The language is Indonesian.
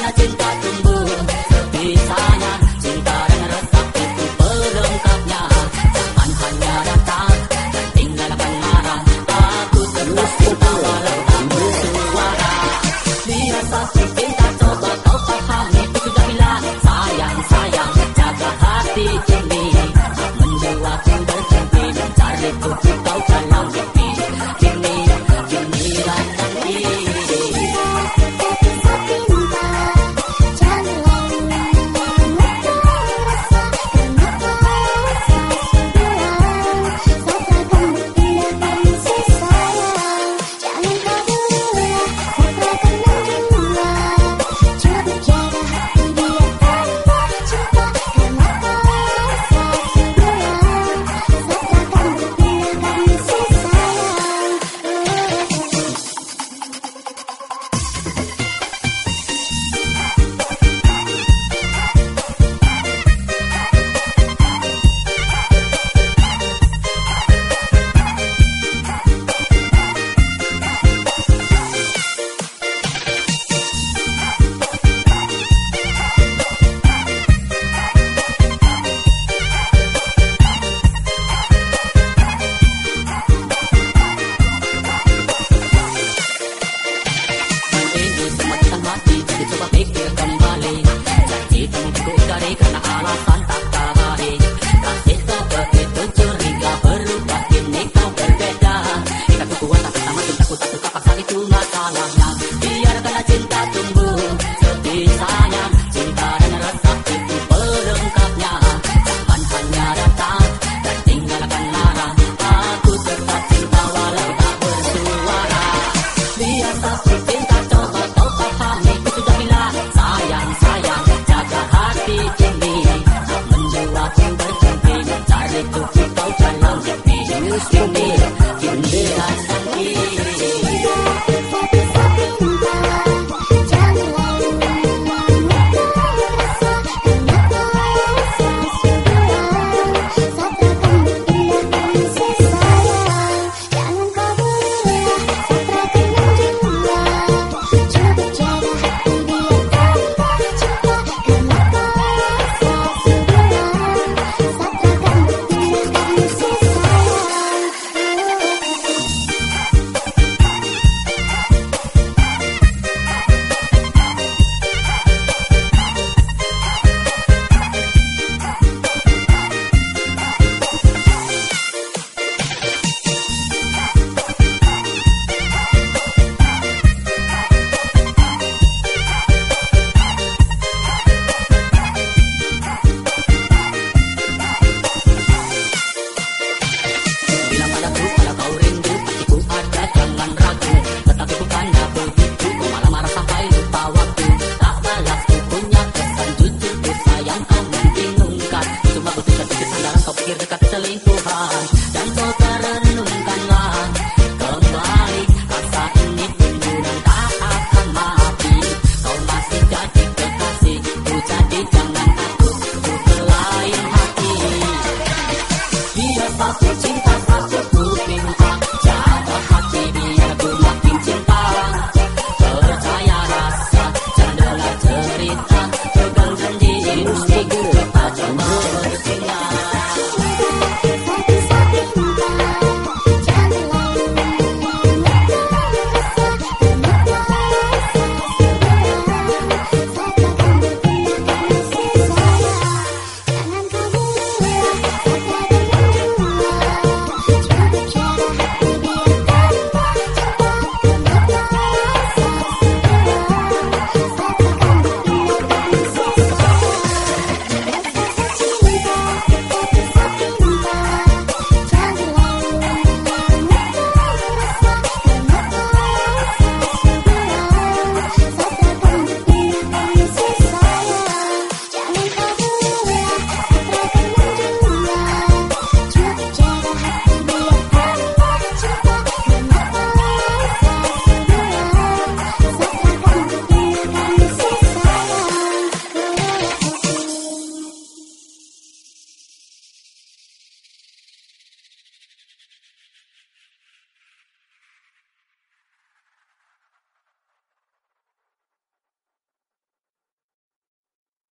Kau cinta rasa itu pelengkapnya datang menara, Aku terus tak bersuara coba kau sudah bilang sayang-sayang jaga hati Menjual cinta mencari kau Para Let's. mampu diungkap Cuma butuh sedikit sandaran kau pikir dekat selingkuh